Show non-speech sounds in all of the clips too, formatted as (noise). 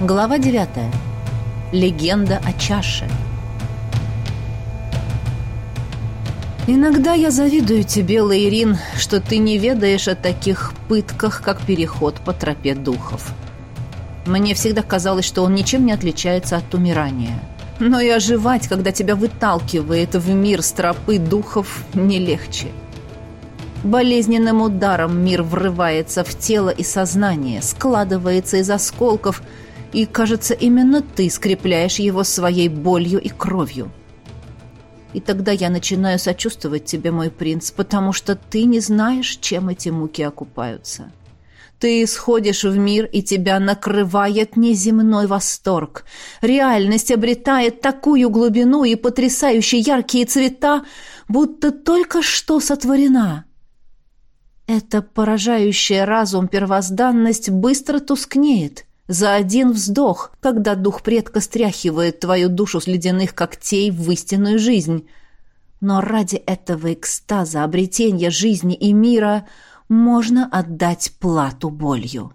Глава 9. Легенда о чаше. Иногда я завидую тебе, Лаирин, что ты не ведаешь о таких пытках, как переход по тропе духов. Мне всегда казалось, что он ничем не отличается от умирания. Но и оживать, когда тебя выталкивает в мир с тропы духов, не легче. Болезненным ударом мир врывается в тело и сознание, складывается из осколков – и, кажется, именно ты скрепляешь его своей болью и кровью. И тогда я начинаю сочувствовать тебе, мой принц, потому что ты не знаешь, чем эти муки окупаются. Ты исходишь в мир, и тебя накрывает неземной восторг. Реальность обретает такую глубину и потрясающие яркие цвета, будто только что сотворена. Эта поражающая разум первозданность быстро тускнеет — за один вздох, когда дух предка стряхивает твою душу с ледяных когтей в истинную жизнь. Но ради этого экстаза, обретения жизни и мира можно отдать плату болью.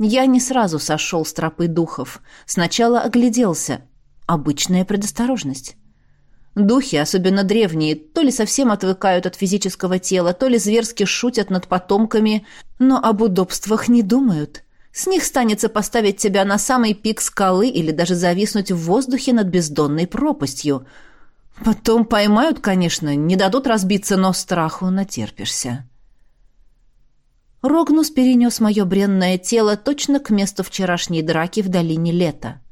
Я не сразу сошел с тропы духов. Сначала огляделся. Обычная предосторожность. Духи, особенно древние, то ли совсем отвыкают от физического тела, то ли зверски шутят над потомками, но об удобствах не думают. С них станется поставить тебя на самый пик скалы или даже зависнуть в воздухе над бездонной пропастью. Потом поймают, конечно, не дадут разбиться, но страху натерпишься. Рогнус перенес мое бренное тело точно к месту вчерашней драки в долине лета.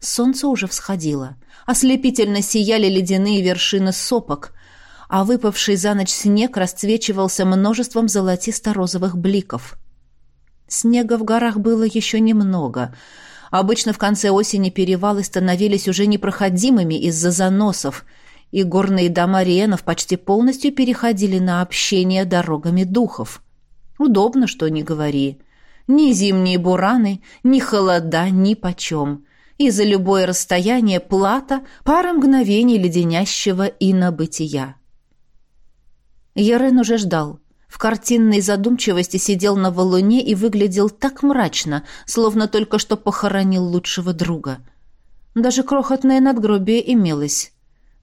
Солнце уже всходило. Ослепительно сияли ледяные вершины сопок, а выпавший за ночь снег расцвечивался множеством золотисто-розовых бликов — Снега в горах было еще немного. Обычно в конце осени перевалы становились уже непроходимыми из-за заносов, и горные дома Риенов почти полностью переходили на общение дорогами духов. Удобно, что не говори. Ни зимние бураны, ни холода, ни почем. И за любое расстояние плата пара мгновений леденящего инобытия. Ерен уже ждал — в картинной задумчивости сидел на валуне и выглядел так мрачно, словно только что похоронил лучшего друга. Даже крохотное надгробие имелось.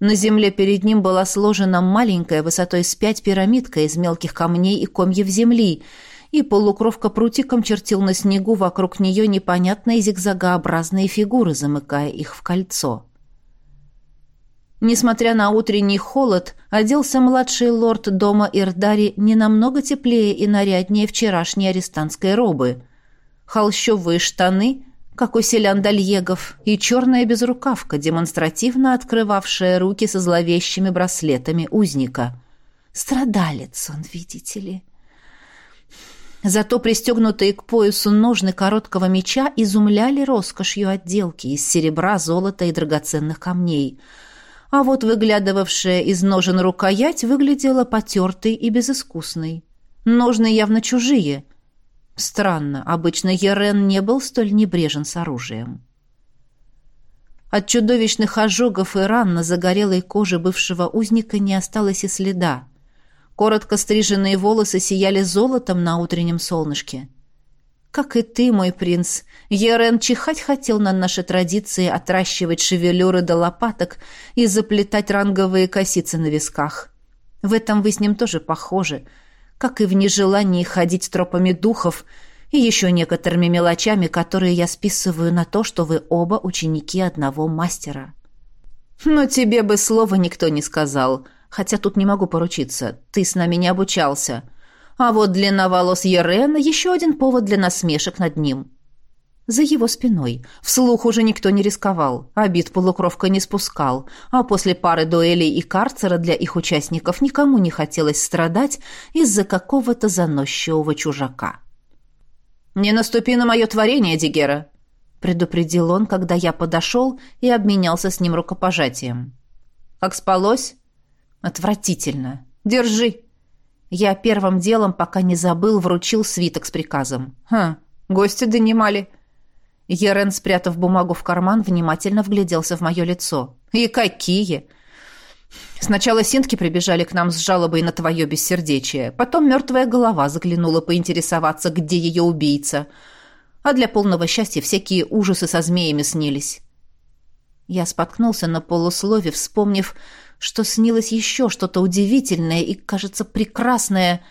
На земле перед ним была сложена маленькая высотой с пять пирамидка из мелких камней и комьев земли, и полукровка прутиком чертил на снегу вокруг нее непонятные зигзагообразные фигуры, замыкая их в кольцо. Несмотря на утренний холод, оделся младший лорд дома Ирдари не намного теплее и наряднее вчерашней арестантской робы. Холщовые штаны, как у селян Дальегов, и черная безрукавка, демонстративно открывавшая руки со зловещими браслетами узника. Страдалец он, видите ли. Зато пристегнутые к поясу ножны короткого меча изумляли роскошью отделки из серебра, золота и драгоценных камней — а вот выглядывавшая из ножен рукоять выглядела потертой и безыскусной. Ножны явно чужие. Странно, обычно Ерен не был столь небрежен с оружием. От чудовищных ожогов и ран на загорелой коже бывшего узника не осталось и следа. Коротко стриженные волосы сияли золотом на утреннем солнышке. Как и ты, мой принц, Ерен чихать хотел на наши традиции отращивать шевелюры до лопаток и заплетать ранговые косицы на висках. В этом вы с ним тоже похожи, как и в нежелании ходить тропами духов и еще некоторыми мелочами, которые я списываю на то, что вы оба ученики одного мастера. Но тебе бы слова никто не сказал, хотя тут не могу поручиться, ты с нами не обучался». А вот длина волос Ерена — еще один повод для насмешек над ним. За его спиной. Вслух уже никто не рисковал. Обид полукровка не спускал. А после пары дуэлей и карцера для их участников никому не хотелось страдать из-за какого-то заносчивого чужака. «Не наступи на мое творение, Дигера!» предупредил он, когда я подошел и обменялся с ним рукопожатием. «Как спалось?» «Отвратительно. Держи!» Я первым делом, пока не забыл, вручил свиток с приказом. «Хм, гости донимали». Ерен, спрятав бумагу в карман, внимательно вгляделся в мое лицо. «И какие!» Сначала синтки прибежали к нам с жалобой на твое бессердечие. Потом мертвая голова заглянула поинтересоваться, где ее убийца. а для полного счастья всякие ужасы со змеями снились. Я споткнулся на полуслове, вспомнив, что снилось еще что-то удивительное и, кажется, прекрасное,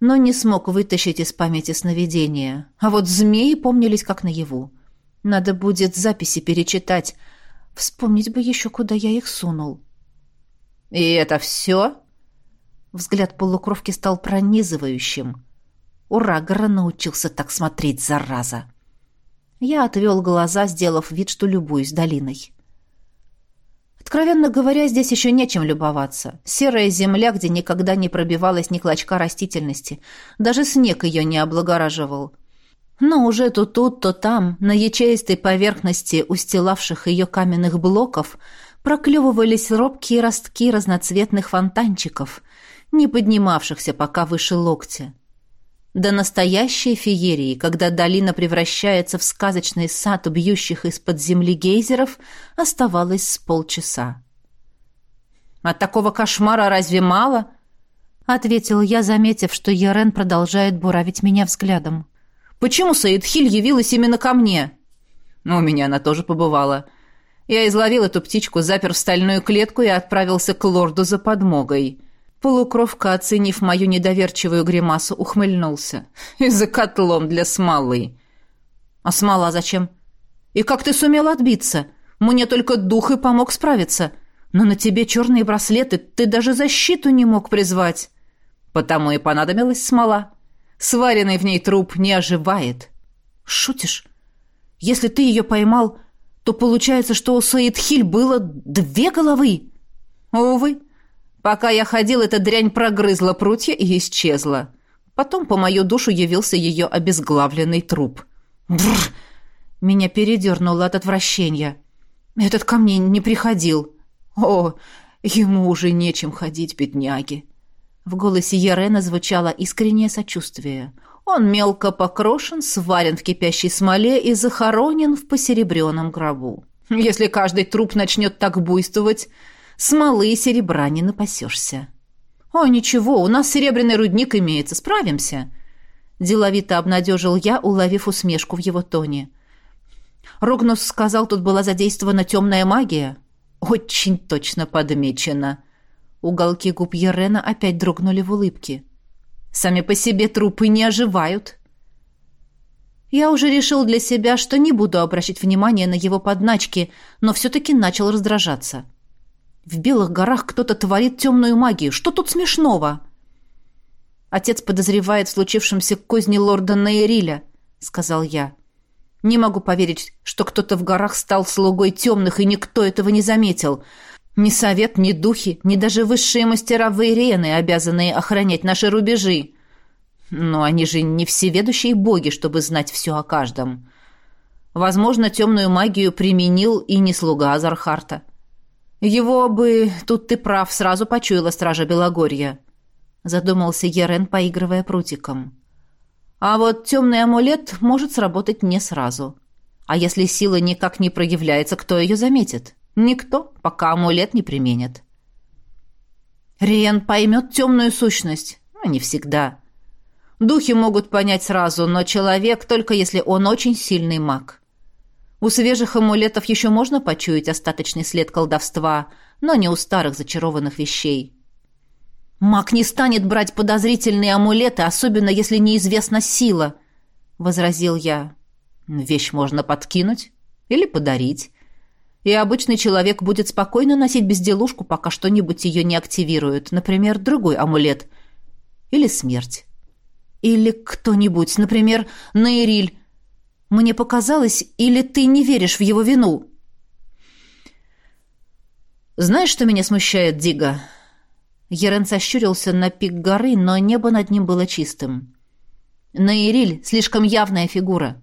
но не смог вытащить из памяти сновидения. А вот змеи помнились как наяву. Надо будет записи перечитать. Вспомнить бы еще, куда я их сунул. «И это все?» Взгляд полукровки стал пронизывающим. Ура, Гора научился так смотреть, зараза. Я отвел глаза, сделав вид, что любуюсь долиной. Откровенно говоря, здесь еще нечем любоваться. Серая земля, где никогда не пробивалась ни клочка растительности. Даже снег ее не облагораживал. Но уже то тут, то там, на ячеистой поверхности устилавших ее каменных блоков, проклевывались робкие ростки разноцветных фонтанчиков, не поднимавшихся пока выше локтя. До настоящей феерии, когда долина превращается в сказочный сад бьющих из-под земли гейзеров, оставалось с полчаса. «От такого кошмара разве мало?» — ответил я, заметив, что Ярен продолжает буравить меня взглядом. «Почему Саид Хиль явилась именно ко мне?» «Ну, у меня она тоже побывала. Я изловил эту птичку, запер в стальную клетку и отправился к лорду за подмогой». Полукровка, оценив мою недоверчивую гримасу, ухмыльнулся. «И за котлом для смолы». «А смола зачем?» «И как ты сумел отбиться? Мне только дух и помог справиться. Но на тебе черные браслеты, ты даже защиту не мог призвать». «Потому и понадобилась смола. Сваренный в ней труп не оживает». «Шутишь? Если ты ее поймал, то получается, что у Саидхиль было две головы?» «Увы». Пока я ходил, эта дрянь прогрызла прутья и исчезла. Потом по мою душу явился ее обезглавленный труп. Бррр! Меня передернуло от отвращения. Этот ко мне не приходил. О, ему уже нечем ходить, бедняги. В голосе Ерена звучало искреннее сочувствие. Он мелко покрошен, сварен в кипящей смоле и захоронен в посеребренном гробу. Если каждый труп начнет так буйствовать, смолы и серебра не напасешься. «О, ничего, у нас серебряный рудник имеется, справимся», — деловито обнадежил я, уловив усмешку в его тоне. Рогнус сказал, тут была задействована темная магия. Очень точно подмечено. Уголки губ Ерена опять дрогнули в улыбке. Сами по себе трупы не оживают. Я уже решил для себя, что не буду обращать внимания на его подначки, но все-таки начал раздражаться. — в Белых горах кто-то творит темную магию. Что тут смешного? Отец подозревает в случившемся козни лорда Нейриля, сказал я. Не могу поверить, что кто-то в горах стал слугой темных, и никто этого не заметил. Ни совет, ни духи, ни даже высшие мастера Вейрены, обязанные охранять наши рубежи. Но они же не всеведущие боги, чтобы знать все о каждом. Возможно, темную магию применил и не слуга Азархарта. Его бы, тут ты прав, сразу почуяла стража Белогорья. Задумался Ерен, поигрывая прутиком. А вот темный амулет может сработать не сразу. А если сила никак не проявляется, кто ее заметит? Никто, пока амулет не применит. Риен поймет темную сущность. Ну, не всегда. Духи могут понять сразу, но человек только если он очень сильный маг. У свежих амулетов еще можно почуять остаточный след колдовства, но не у старых зачарованных вещей. «Маг не станет брать подозрительные амулеты, особенно если неизвестна сила», — возразил я. «Вещь можно подкинуть или подарить, и обычный человек будет спокойно носить безделушку, пока что-нибудь ее не активирует, например, другой амулет или смерть. Или кто-нибудь, например, Нейриль, мне показалось, или ты не веришь в его вину?» «Знаешь, что меня смущает, Дига?» Ерен сощурился на пик горы, но небо над ним было чистым. «Наириль — слишком явная фигура.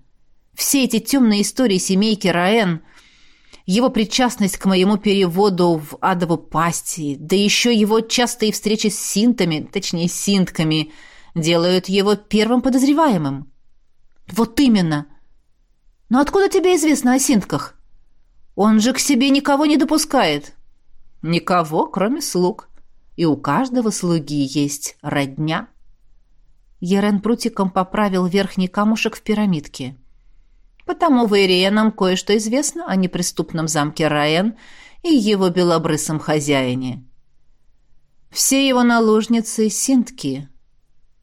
Все эти темные истории семейки Раэн, его причастность к моему переводу в адову пасти, да еще его частые встречи с синтами, точнее, синтками, делают его первым подозреваемым». «Вот именно!» Но откуда тебе известно о синтках? Он же к себе никого не допускает. Никого, кроме слуг. И у каждого слуги есть родня. Ерен прутиком поправил верхний камушек в пирамидке. Потому Вейриенам кое-что известно о неприступном замке Раен и его белобрысом хозяине. Все его наложницы — синтки.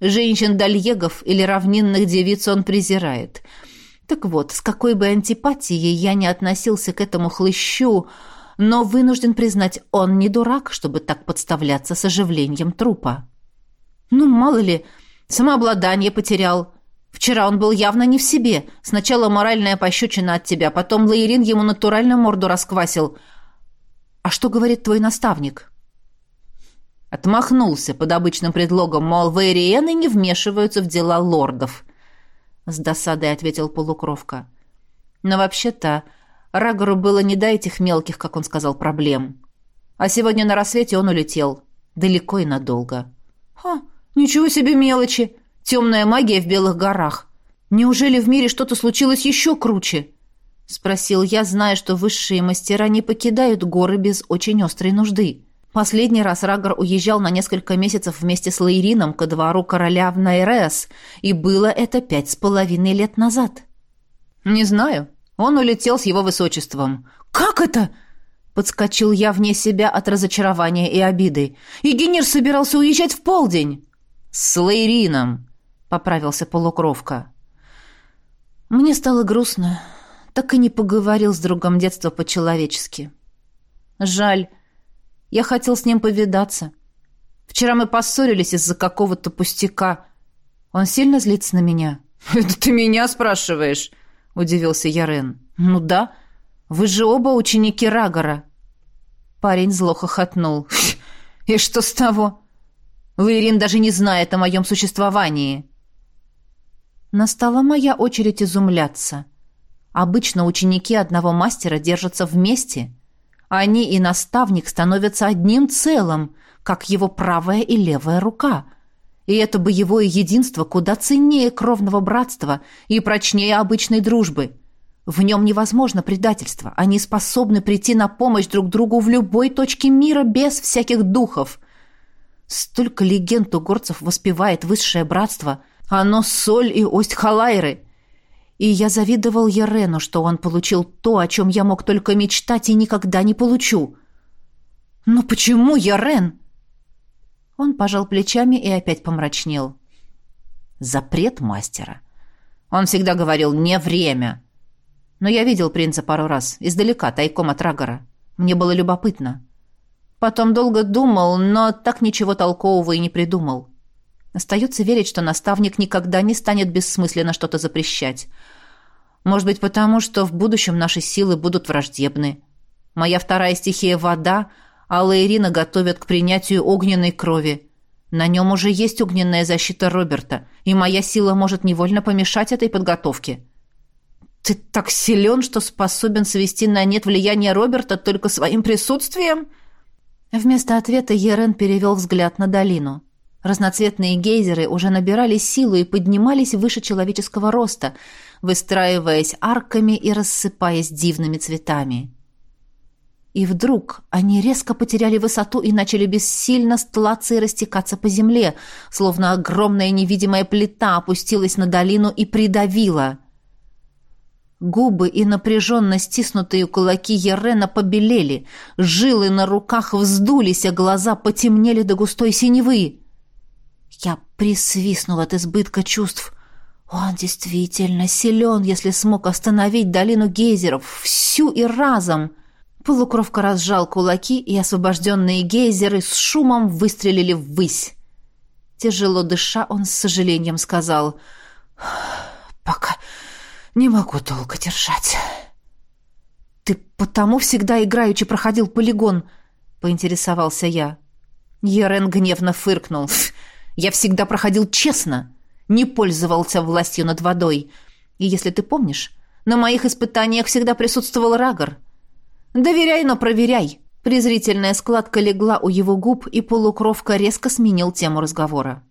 Женщин дальегов или равнинных девиц он презирает. Так вот, с какой бы антипатией я не относился к этому хлыщу, но вынужден признать, он не дурак, чтобы так подставляться с оживлением трупа. Ну, мало ли, самообладание потерял. Вчера он был явно не в себе. Сначала моральная пощечина от тебя, потом Лаирин ему натурально морду расквасил. А что говорит твой наставник? Отмахнулся под обычным предлогом, мол, вейриены не вмешиваются в дела лордов. С досадой ответил полукровка. Но вообще-то Рагору было не до этих мелких, как он сказал, проблем. А сегодня на рассвете он улетел. Далеко и надолго. «Ха, ничего себе мелочи! Темная магия в Белых горах! Неужели в мире что-то случилось еще круче?» Спросил я, зная, что высшие мастера не покидают горы без очень острой нужды. Последний раз Рагор уезжал на несколько месяцев вместе с Лаирином ко двору короля в Найрес, и было это пять с половиной лет назад. «Не знаю. Он улетел с его высочеством». «Как это?» Подскочил я вне себя от разочарования и обиды. «Игенир собирался уезжать в полдень!» «С Лаирином», — поправился полукровка. Мне стало грустно. Так и не поговорил с другом детства по-человечески. Жаль, я хотел с ним повидаться. Вчера мы поссорились из-за какого-то пустяка. Он сильно злится на меня. (laughs) Это ты меня спрашиваешь? удивился Ярен. Ну да. Вы же оба ученики Рагора. Парень зло хохотнул. (laughs) И что с того? Лаирин даже не знает о моем существовании. Настала моя очередь изумляться. Обычно ученики одного мастера держатся вместе, они и наставник становятся одним целым, как его правая и левая рука. И это боевое единство куда ценнее кровного братства и прочнее обычной дружбы. В нем невозможно предательство. Они способны прийти на помощь друг другу в любой точке мира без всяких духов. Столько легенд у горцев воспевает высшее братство. Оно соль и ость Халайры — и я завидовал Ерену, что он получил то, о чем я мог только мечтать и никогда не получу. «Но почему Ерен?» Он пожал плечами и опять помрачнел. «Запрет мастера. Он всегда говорил «не время». Но я видел принца пару раз, издалека, тайком от Рагора. Мне было любопытно. Потом долго думал, но так ничего толкового и не придумал. Остается верить, что наставник никогда не станет бессмысленно что-то запрещать. Может быть, потому что в будущем наши силы будут враждебны. Моя вторая стихия — вода, а Лаирина готовят к принятию огненной крови. На нем уже есть огненная защита Роберта, и моя сила может невольно помешать этой подготовке. Ты так силен, что способен свести на нет влияние Роберта только своим присутствием?» Вместо ответа Ерен перевел взгляд на долину. Разноцветные гейзеры уже набирали силу и поднимались выше человеческого роста, выстраиваясь арками и рассыпаясь дивными цветами. И вдруг они резко потеряли высоту и начали бессильно стлаться и растекаться по земле, словно огромная невидимая плита опустилась на долину и придавила. Губы и напряженно стиснутые кулаки Ерена побелели, жилы на руках вздулись, а глаза потемнели до густой синевы. Я присвистнул от избытка чувств. Он действительно силен, если смог остановить долину гейзеров всю и разом. Полукровка разжал кулаки, и освобожденные гейзеры с шумом выстрелили ввысь. Тяжело дыша, он с сожалением сказал, «Пока не могу долго держать». «Ты потому всегда играючи проходил полигон?» — поинтересовался я. Ерен гневно фыркнул. Я всегда проходил честно, не пользовался властью над водой. И если ты помнишь, на моих испытаниях всегда присутствовал Рагор. Доверяй, но проверяй. Презрительная складка легла у его губ, и полукровка резко сменил тему разговора.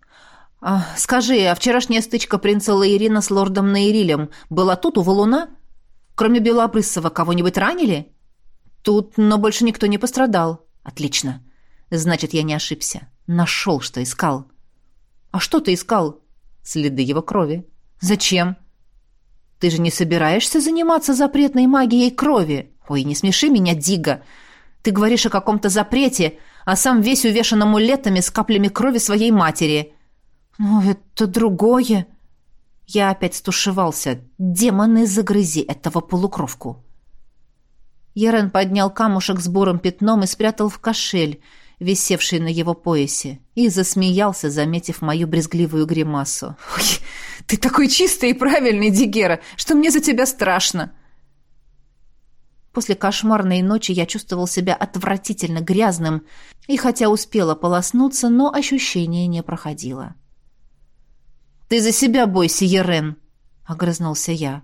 А, «Скажи, а вчерашняя стычка принца Лаирина с лордом Наирилем была тут, у валуна? Кроме Белобрысова, кого-нибудь ранили?» «Тут, но больше никто не пострадал». «Отлично. Значит, я не ошибся. Нашел, что искал». «А что ты искал?» «Следы его крови». «Зачем?» Ты же не собираешься заниматься запретной магией крови? Ой, не смеши меня, Дига. Ты говоришь о каком-то запрете, а сам весь увешан амулетами с каплями крови своей матери. Ну, это другое. Я опять стушевался. Демоны, загрызи этого полукровку. Ерен поднял камушек с бурым пятном и спрятал в кошель, висевший на его поясе, и засмеялся, заметив мою брезгливую гримасу. «Ой, ты такой чистый и правильный, Дигера, что мне за тебя страшно!» После кошмарной ночи я чувствовал себя отвратительно грязным, и хотя успела полоснуться, но ощущение не проходило. «Ты за себя бойся, Ерен!» — огрызнулся я.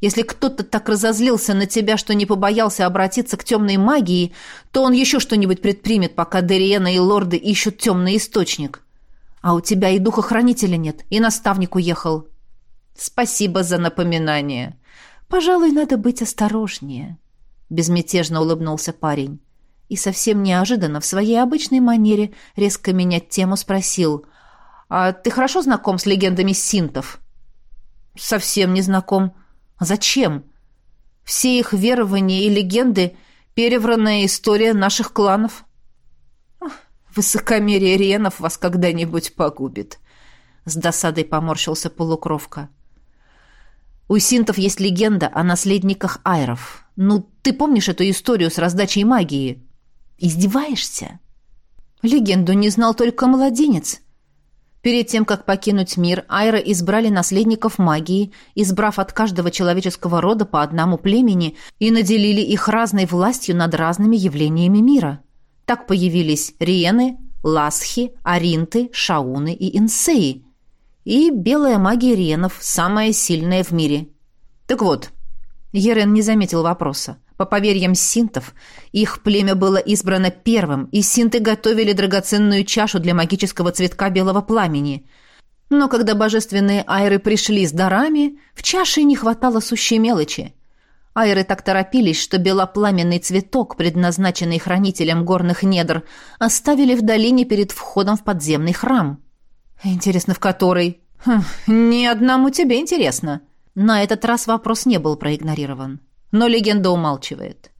Если кто-то так разозлился на тебя, что не побоялся обратиться к темной магии, то он еще что-нибудь предпримет, пока Дериена и лорды ищут темный источник. А у тебя и духохранителя нет, и наставник уехал. Спасибо за напоминание. Пожалуй, надо быть осторожнее, безмятежно улыбнулся парень. И совсем неожиданно в своей обычной манере резко менять тему спросил: "А ты хорошо знаком с легендами синтов?" "Совсем не знаком", Зачем? Все их верования и легенды — перевранная история наших кланов. Высокомерие Риенов вас когда-нибудь погубит. С досадой поморщился полукровка. У синтов есть легенда о наследниках айров. Ну, ты помнишь эту историю с раздачей магии? Издеваешься? Легенду не знал только младенец. Перед тем, как покинуть мир, Айра избрали наследников магии, избрав от каждого человеческого рода по одному племени и наделили их разной властью над разными явлениями мира. Так появились Риены, Ласхи, Аринты, Шауны и Инсеи. И белая магия Риенов, самая сильная в мире. Так вот, Ерен не заметил вопроса. По поверьям синтов, их племя было избрано первым, и синты готовили драгоценную чашу для магического цветка белого пламени. Но когда божественные айры пришли с дарами, в чаше не хватало сущей мелочи. Айры так торопились, что белопламенный цветок, предназначенный хранителем горных недр, оставили в долине перед входом в подземный храм. Интересно, в который? Хм, ни одному тебе интересно. На этот раз вопрос не был проигнорирован. Но легенда умалчивает.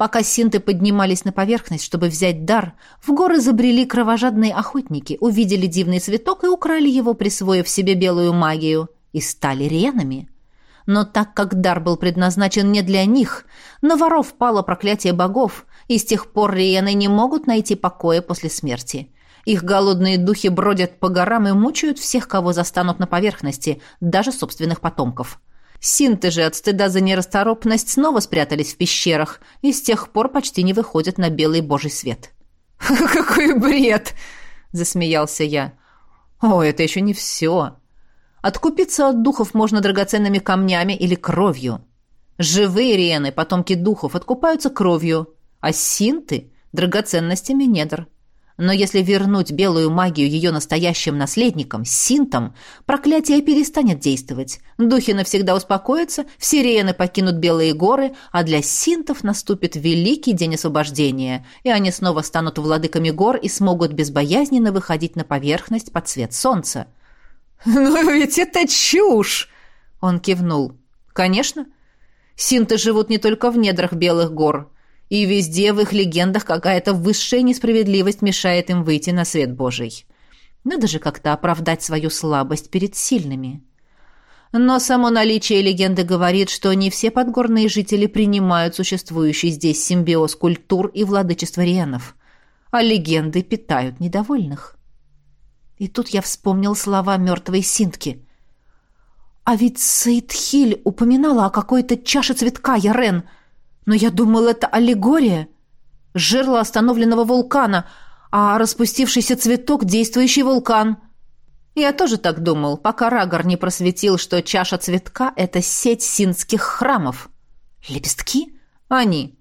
Пока синты поднимались на поверхность, чтобы взять дар, в горы забрели кровожадные охотники, увидели дивный цветок и украли его, присвоив себе белую магию, и стали ренами. Но так как дар был предназначен не для них, на воров пало проклятие богов, и с тех пор риены не могут найти покоя после смерти. Их голодные духи бродят по горам и мучают всех, кого застанут на поверхности, даже собственных потомков. Синты же от стыда за нерасторопность снова спрятались в пещерах и с тех пор почти не выходят на белый божий свет. (laughs) «Какой бред!» — засмеялся я. «О, это еще не все. Откупиться от духов можно драгоценными камнями или кровью. Живые риены, потомки духов, откупаются кровью, а синты — драгоценностями недр. Но если вернуть белую магию ее настоящим наследникам, синтам, проклятие перестанет действовать. Духи навсегда успокоятся, все реяны покинут белые горы, а для синтов наступит великий день освобождения, и они снова станут владыками гор и смогут безбоязненно выходить на поверхность под свет солнца. (laughs) «Но ведь это чушь!» Он кивнул. «Конечно. Синты живут не только в недрах белых гор». И везде в их легендах какая-то высшая несправедливость мешает им выйти на свет Божий. Надо же как-то оправдать свою слабость перед сильными. Но само наличие легенды говорит, что не все подгорные жители принимают существующий здесь симбиоз культур и владычество риенов, а легенды питают недовольных. И тут я вспомнил слова мертвой Синтки. «А ведь Саидхиль упоминала о какой-то чаше цветка, Ярен!» Но я думал, это аллегория. Жерло остановленного вулкана, а распустившийся цветок — действующий вулкан. Я тоже так думал, пока Рагор не просветил, что чаша цветка — это сеть синских храмов. Лепестки? Они.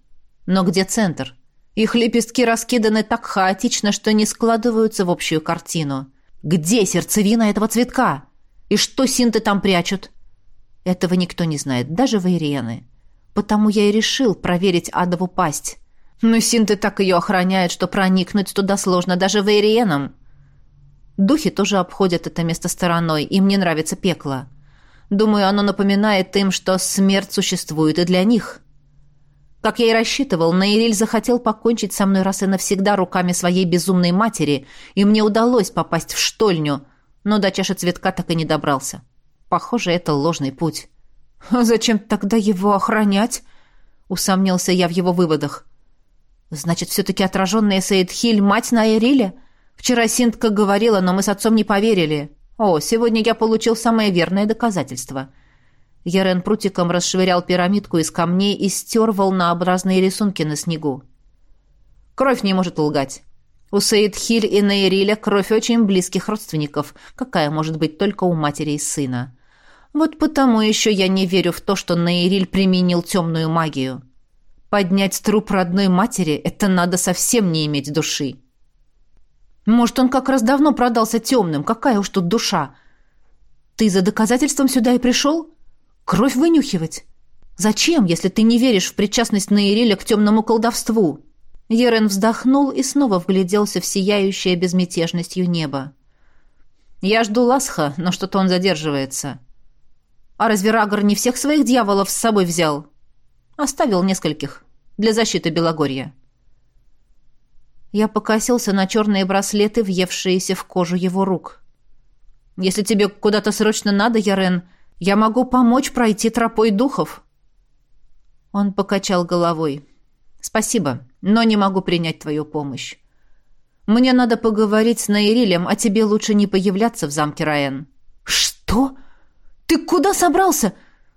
Но где центр? Их лепестки раскиданы так хаотично, что не складываются в общую картину. Где сердцевина этого цветка? И что синты там прячут? Этого никто не знает, даже вейриены. Потому я и решил проверить адову пасть. Но синты так ее охраняют, что проникнуть туда сложно даже вейриенам. Духи тоже обходят это место стороной, им не нравится пекло. Думаю, оно напоминает им, что смерть существует и для них. Как я и рассчитывал, Наириль захотел покончить со мной раз и навсегда руками своей безумной матери, и мне удалось попасть в штольню, но до чаши цветка так и не добрался. Похоже, это ложный путь. «А зачем тогда его охранять?» — усомнился я в его выводах. «Значит, все-таки отраженная Саидхиль — мать Наириля? Вчера Синтка говорила, но мы с отцом не поверили. О, сегодня я получил самое верное доказательство». Ярен прутиком расшвырял пирамидку из камней и стер волнообразные рисунки на снегу. Кровь не может лгать. У Саидхиль и Наириля кровь очень близких родственников, какая может быть только у матери и сына. Вот потому еще я не верю в то, что Наириль применил темную магию. Поднять труп родной матери — это надо совсем не иметь души. Может, он как раз давно продался темным, какая уж тут душа. Ты за доказательством сюда и пришел? Кровь вынюхивать? Зачем, если ты не веришь в причастность Наириля к темному колдовству?» Ерен вздохнул и снова вгляделся в сияющее безмятежностью небо. «Я жду Ласха, но что-то он задерживается. А разве Рагор не всех своих дьяволов с собой взял? Оставил нескольких. Для защиты Белогорья». Я покосился на черные браслеты, въевшиеся в кожу его рук. «Если тебе куда-то срочно надо, Ярен, я могу помочь пройти тропой духов». Он покачал головой. «Спасибо, но не могу принять твою помощь. Мне надо поговорить с Наирилем, а тебе лучше не появляться в замке Раен». «Что? Ты куда собрался?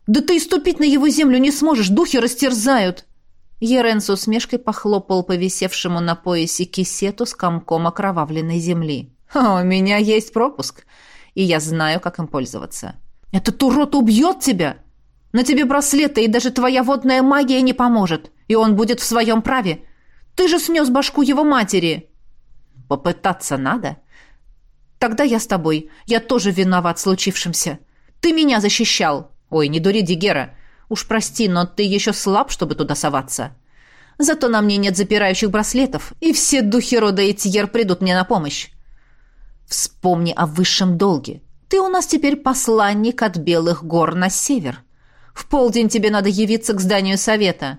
Да ты и ступить на его землю не сможешь, духи растерзают!» Ерен с усмешкой похлопал по висевшему на поясе кисету с комком окровавленной земли. «У меня есть пропуск, и я знаю, как им пользоваться. Этот урод убьет тебя! На тебе браслеты, и даже твоя водная магия не поможет, и он будет в своем праве. Ты же снес башку его матери!» «Попытаться надо?» «Тогда я с тобой. Я тоже виноват в случившемся. Ты меня защищал!» «Ой, не дури, Дигера!» Уж прости, но ты еще слаб, чтобы туда соваться. Зато на мне нет запирающих браслетов, и все духи рода Этьер придут мне на помощь. Вспомни о высшем долге. Ты у нас теперь посланник от Белых гор на север. В полдень тебе надо явиться к зданию совета.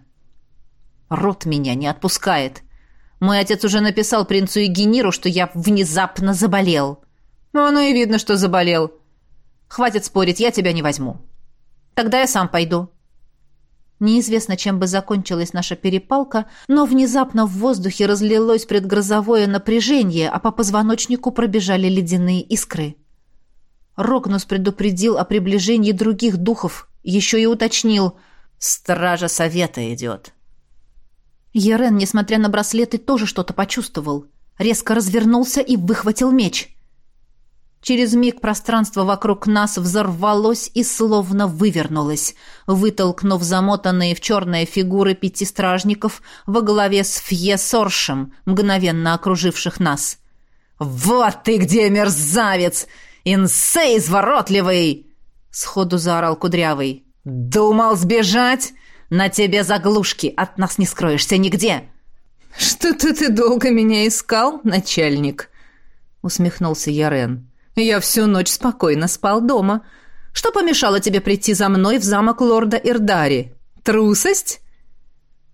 Рот меня не отпускает. Мой отец уже написал принцу Егениру, что я внезапно заболел. Ну, оно и видно, что заболел. Хватит спорить, я тебя не возьму. Тогда я сам пойду. Неизвестно, чем бы закончилась наша перепалка, но внезапно в воздухе разлилось предгрозовое напряжение, а по позвоночнику пробежали ледяные искры. Рогнус предупредил о приближении других духов, еще и уточнил «Стража совета идет». Ерен, несмотря на браслеты, тоже что-то почувствовал. Резко развернулся и выхватил меч. Через миг пространство вокруг нас взорвалось и словно вывернулось, вытолкнув замотанные в черные фигуры пяти стражников во главе с Фьесоршем, мгновенно окруживших нас. «Вот ты где, мерзавец! Инсей изворотливый!» — сходу заорал Кудрявый. «Думал сбежать? На тебе заглушки, от нас не скроешься нигде!» «Что-то ты долго меня искал, начальник?» — усмехнулся Ярен. Я всю ночь спокойно спал дома. Что помешало тебе прийти за мной в замок лорда Ирдари? Трусость?»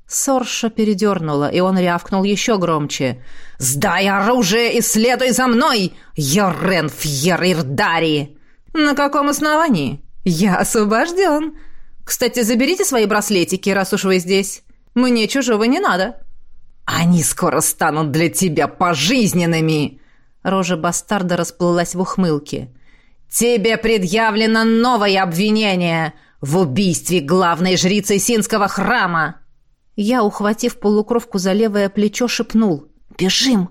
Сорша передернула, и он рявкнул еще громче. «Сдай оружие и следуй за мной, Йорен Фьер Ирдари!» «На каком основании?» «Я освобожден. Кстати, заберите свои браслетики, раз уж вы здесь. Мне чужого не надо». «Они скоро станут для тебя пожизненными!» Рожа бастарда расплылась в ухмылке. «Тебе предъявлено новое обвинение в убийстве главной жрицы Синского храма!» Я, ухватив полукровку за левое плечо, шепнул. «Бежим!»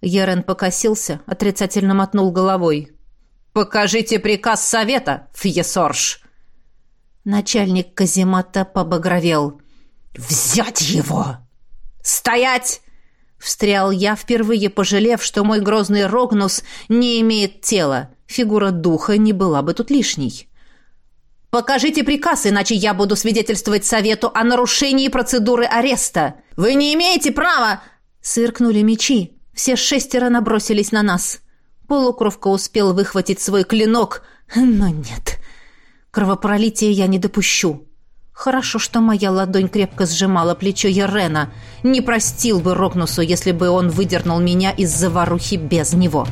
Ерен покосился, отрицательно мотнул головой. «Покажите приказ совета, Фьесорж!» Начальник каземата побагровел. «Взять его!» «Стоять!» Встрял я, впервые пожалев, что мой грозный Рогнус не имеет тела. Фигура духа не была бы тут лишней. «Покажите приказ, иначе я буду свидетельствовать совету о нарушении процедуры ареста. Вы не имеете права!» Сверкнули мечи. Все шестеро набросились на нас. Полукровка успел выхватить свой клинок, но нет. Кровопролития я не допущу. Хорошо, что моя ладонь крепко сжимала плечо Ерена. Не простил бы Рокнусу, если бы он выдернул меня из заварухи без него.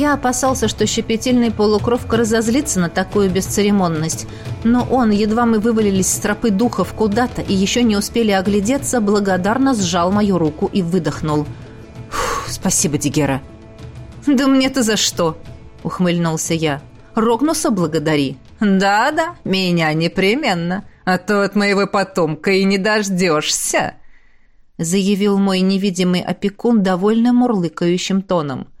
Я опасался, что щепетильный полукровка разозлится на такую бесцеремонность, но он, едва мы вывалились с тропы духов куда-то и еще не успели оглядеться, благодарно сжал мою руку и выдохнул. «Спасибо, Дигера». «Да мне-то за что?» — ухмыльнулся я. «Рогнуса благодари». «Да-да, меня непременно, а то от моего потомка и не дождешься», — заявил мой невидимый опекун довольно мурлыкающим тоном. —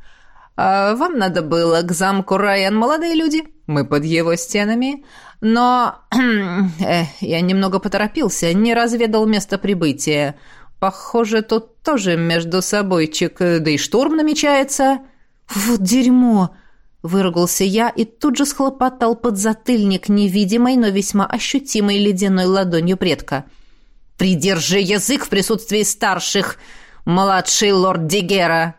а вам надо было к замку Райан, молодые люди. Мы под его стенами. Но (clears throat) э, я немного поторопился, не разведал место прибытия. Похоже, тут тоже между собойчик, да и штурм намечается. Вот дерьмо, выругался я и тут же схлопотал под затыльник невидимой, но весьма ощутимой ледяной ладонью предка. Придержи язык в присутствии старших, младший лорд Дигера.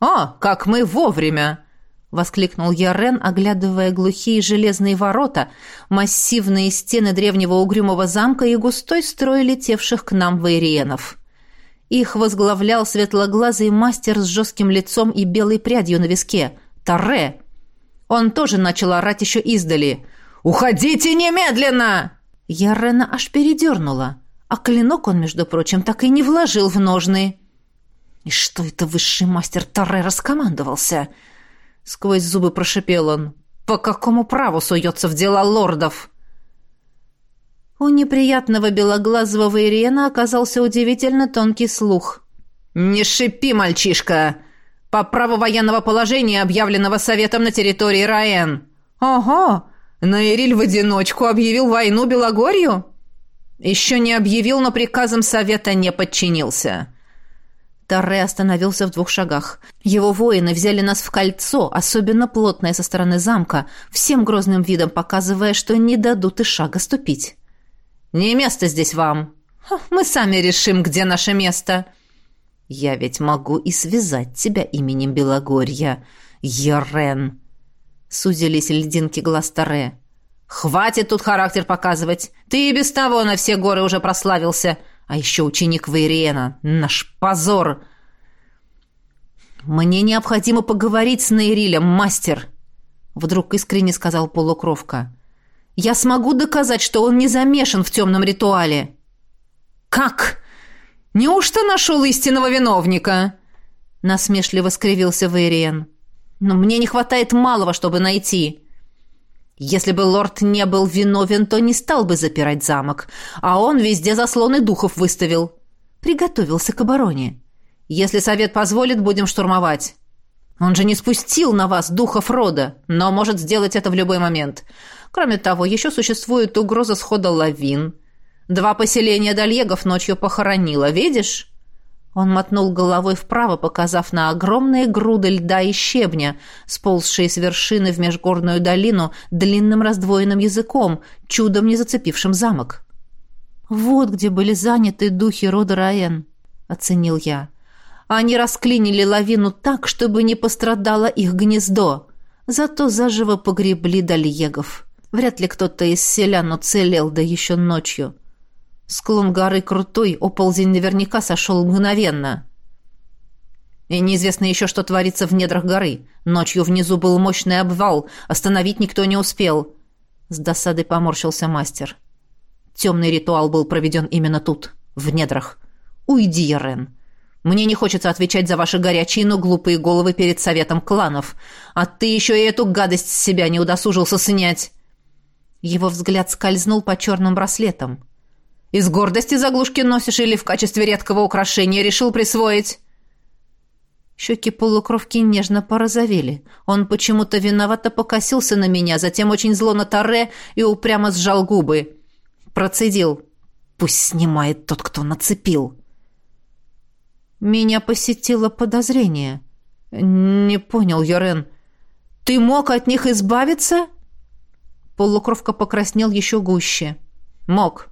«А, как мы вовремя!» — воскликнул Ярен, оглядывая глухие железные ворота, массивные стены древнего угрюмого замка и густой строй летевших к нам вейриенов. Их возглавлял светлоглазый мастер с жестким лицом и белой прядью на виске — Таре. Он тоже начал орать еще издали. «Уходите немедленно!» Ярена аж передернула, а клинок он, между прочим, так и не вложил в ножны. «И что это высший мастер Торре раскомандовался?» Сквозь зубы прошипел он. «По какому праву суется в дела лордов?» У неприятного белоглазого Ириена оказался удивительно тонкий слух. «Не шипи, мальчишка! По праву военного положения, объявленного Советом на территории Раен!» «Ого! Наириль в одиночку объявил войну Белогорью?» «Еще не объявил, но приказом Совета не подчинился». Торре остановился в двух шагах. Его воины взяли нас в кольцо, особенно плотное со стороны замка, всем грозным видом показывая, что не дадут и шага ступить. «Не место здесь вам. Мы сами решим, где наше место». «Я ведь могу и связать тебя именем Белогорья, Ерен», — сузились льдинки глаз Торре. «Хватит тут характер показывать. Ты и без того на все горы уже прославился. А еще ученик Вейриена. Наш позор. Мне необходимо поговорить с Нейрилем, мастер. Вдруг искренне сказал полукровка. Я смогу доказать, что он не замешан в темном ритуале. Как? Неужто нашел истинного виновника? Насмешливо скривился Вейриен. Но мне не хватает малого, чтобы найти. Если бы лорд не был виновен, то не стал бы запирать замок, а он везде заслоны духов выставил. Приготовился к обороне. Если совет позволит, будем штурмовать. Он же не спустил на вас духов рода, но может сделать это в любой момент. Кроме того, еще существует угроза схода лавин. Два поселения дальегов ночью похоронило, видишь? Он мотнул головой вправо, показав на огромные груды льда и щебня, сползшие с вершины в межгорную долину длинным раздвоенным языком, чудом не зацепившим замок. «Вот где были заняты духи рода Раен», — оценил я. «Они расклинили лавину так, чтобы не пострадало их гнездо. Зато заживо погребли дальегов. Вряд ли кто-то из селян уцелел, да еще ночью». Склон горы крутой, оползень наверняка сошел мгновенно. И неизвестно еще, что творится в недрах горы. Ночью внизу был мощный обвал, остановить никто не успел. С досадой поморщился мастер. Темный ритуал был проведен именно тут, в недрах. Уйди, Ярен. Мне не хочется отвечать за ваши горячие, но глупые головы перед советом кланов. А ты еще и эту гадость с себя не удосужился снять. Его взгляд скользнул по черным браслетам. Из гордости заглушки носишь или в качестве редкого украшения решил присвоить?» Щеки полукровки нежно порозовели. Он почему-то виновато покосился на меня, затем очень зло на Таре и упрямо сжал губы. Процедил. «Пусть снимает тот, кто нацепил». Меня посетило подозрение. «Не понял, Йорен. Ты мог от них избавиться?» Полукровка покраснел еще гуще. «Мог.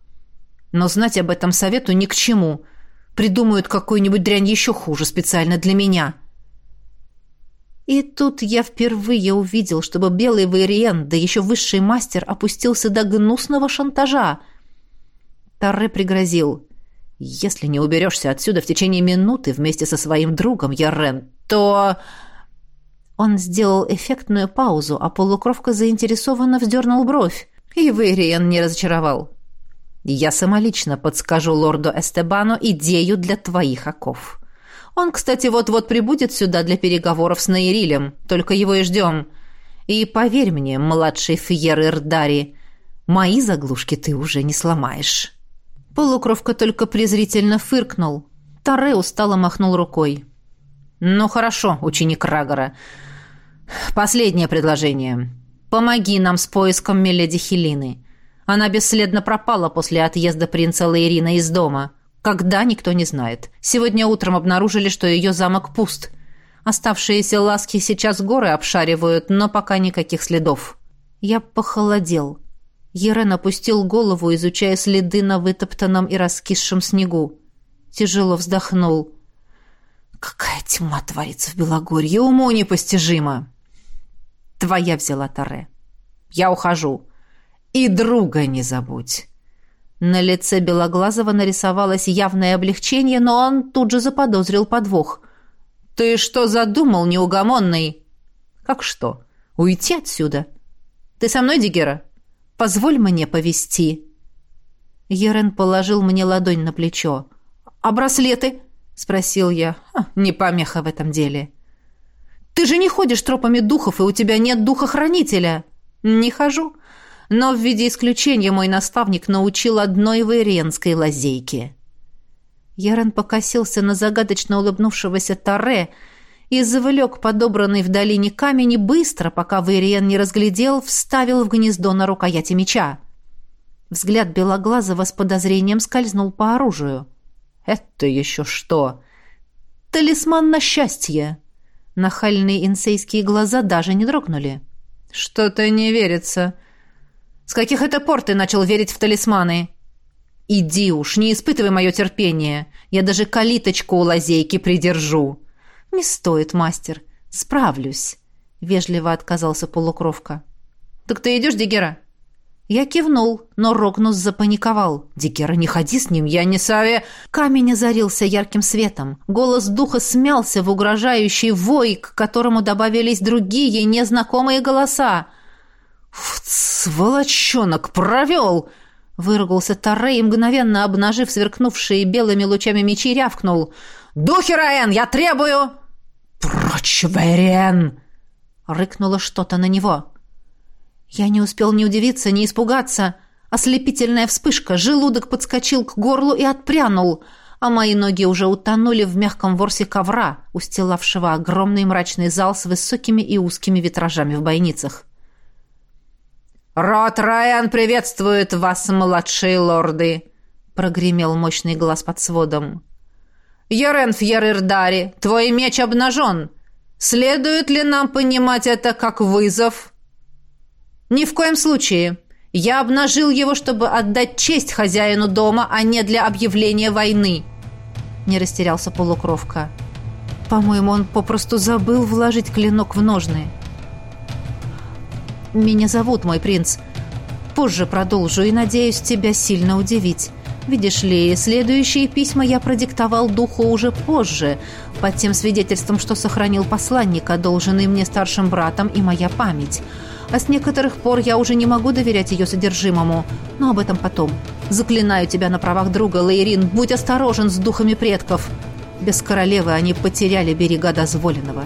Но знать об этом совету ни к чему. Придумают какую-нибудь дрянь еще хуже специально для меня. И тут я впервые увидел, чтобы белый вариант, да еще высший мастер, опустился до гнусного шантажа. Тарре пригрозил. «Если не уберешься отсюда в течение минуты вместе со своим другом, Ярен, то...» Он сделал эффектную паузу, а полукровка заинтересованно вздернул бровь. И Вейриен не разочаровал. «Я самолично подскажу лорду Эстебану идею для твоих оков. Он, кстати, вот-вот прибудет сюда для переговоров с Наирилем, только его и ждем. И поверь мне, младший Фьер Ирдари, мои заглушки ты уже не сломаешь». Полукровка только презрительно фыркнул. Таре устало махнул рукой. «Ну хорошо, ученик Рагора. Последнее предложение. Помоги нам с поиском Меледи Хелины. Она бесследно пропала после отъезда принца Лейрина из дома. Когда, никто не знает. Сегодня утром обнаружили, что ее замок пуст. Оставшиеся ласки сейчас горы обшаривают, но пока никаких следов. Я похолодел. Ерен опустил голову, изучая следы на вытоптанном и раскисшем снегу. Тяжело вздохнул. «Какая тьма творится в Белогорье! Уму непостижимо!» Твоя взяла Таре. Я ухожу. И друга не забудь. На лице Белоглазого нарисовалось явное облегчение, но он тут же заподозрил подвох. «Ты что задумал, неугомонный?» «Как что? Уйти отсюда? Ты со мной, Дигера? Позволь мне повести». Ерен положил мне ладонь на плечо. «А браслеты?» — спросил я. «Не помеха в этом деле». Ты же не ходишь тропами духов, и у тебя нет духа-хранителя. Не хожу. Но в виде исключения мой наставник научил одной вейренской лазейке. Ярен покосился на загадочно улыбнувшегося Таре и завлек подобранный в долине камень и быстро, пока Вейриен не разглядел, вставил в гнездо на рукояти меча. Взгляд Белоглазого с подозрением скользнул по оружию. «Это еще что?» «Талисман на счастье!» Нахальные инсейские глаза даже не дрогнули. «Что-то не верится. С каких это пор ты начал верить в талисманы?» «Иди уж, не испытывай мое терпение. Я даже калиточку у лазейки придержу». «Не стоит, мастер. Справлюсь», — вежливо отказался полукровка. «Так ты идешь, Дигера?» Я кивнул, но Рогнус запаниковал. «Дикера, не ходи с ним, я не сове...» Камень озарился ярким светом. Голос духа смялся в угрожающий вой, к которому добавились другие незнакомые голоса. «Сволочонок, провел!» Выругался Торрей, мгновенно обнажив сверкнувшие белыми лучами мечи, рявкнул. «Духи, Раэн, я требую!» «Прочь, Вайрен!» Рыкнуло что-то на него. Я не успел ни удивиться, ни испугаться. Ослепительная вспышка, желудок подскочил к горлу и отпрянул, а мои ноги уже утонули в мягком ворсе ковра, устилавшего огромный мрачный зал с высокими и узкими витражами в бойницах. «Рот Райан приветствует вас, младшие лорды!» — прогремел мощный глаз под сводом. «Йорен Фьерирдари, твой меч обнажен. Следует ли нам понимать это как вызов?» «Ни в коем случае. Я обнажил его, чтобы отдать честь хозяину дома, а не для объявления войны», — не растерялся полукровка. «По-моему, он попросту забыл вложить клинок в ножны». «Меня зовут, мой принц. Позже продолжу и надеюсь тебя сильно удивить. Видишь ли, следующие письма я продиктовал духу уже позже, под тем свидетельством, что сохранил посланника, одолженный мне старшим братом и моя память» а с некоторых пор я уже не могу доверять ее содержимому. Но об этом потом. Заклинаю тебя на правах друга, Лейрин, будь осторожен с духами предков. Без королевы они потеряли берега дозволенного».